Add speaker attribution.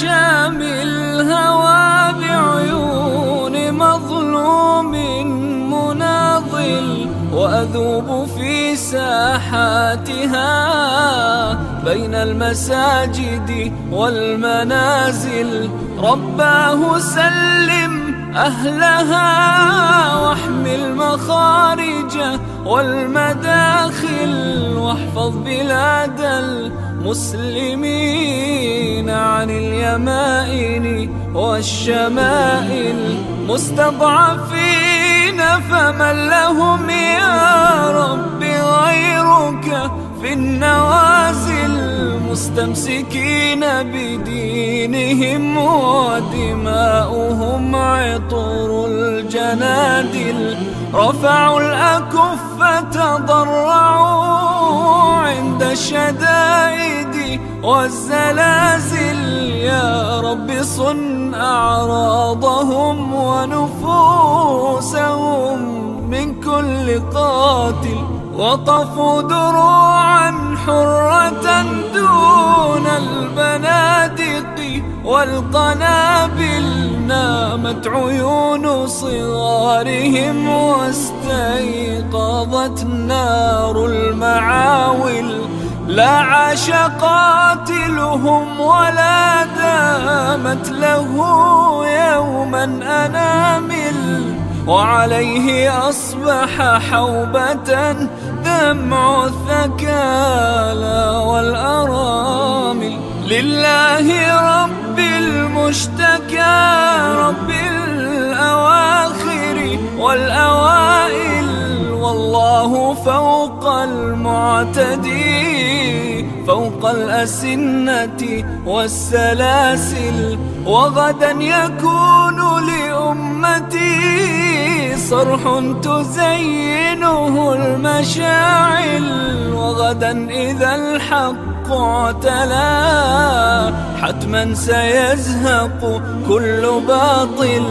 Speaker 1: شام الهوى بعيون مظلوم مناضل وأذوب في ساحاتها بين المساجد والمنازل. رباه سلم أهلها واحمل مخارج والمداخل واحفظ بلاد المسلمين عن اليمائن والشمائل مستضعفين فمن لهم يا رب غيرك في النوازل مستمسكين بدينهم ودماؤهم. الجنادل رفعوا الأكف تضرعوا عند الشدائد والزلازل. يا رب صن أعراضهم ونفوسهم من كل قاتل وقفوا دروعا حرة دون البنادق والقنابل. نامت عيون صغارهم واستيقظت نار المعاول. لا عاش قاتلهم ولا دامت له يوما أنامل. وعليه أصبح حوبة دمع الثكالى والأرامل. لله رب المشتكى. رب الأواخر والأوائل والله فوق المعتدي فوق الأسنة والسلاسل وغدا يكون لأمتي صرح تزينه المشاعل وغدا إذا الحق اعتلى. حتما سيزهق كل باطل.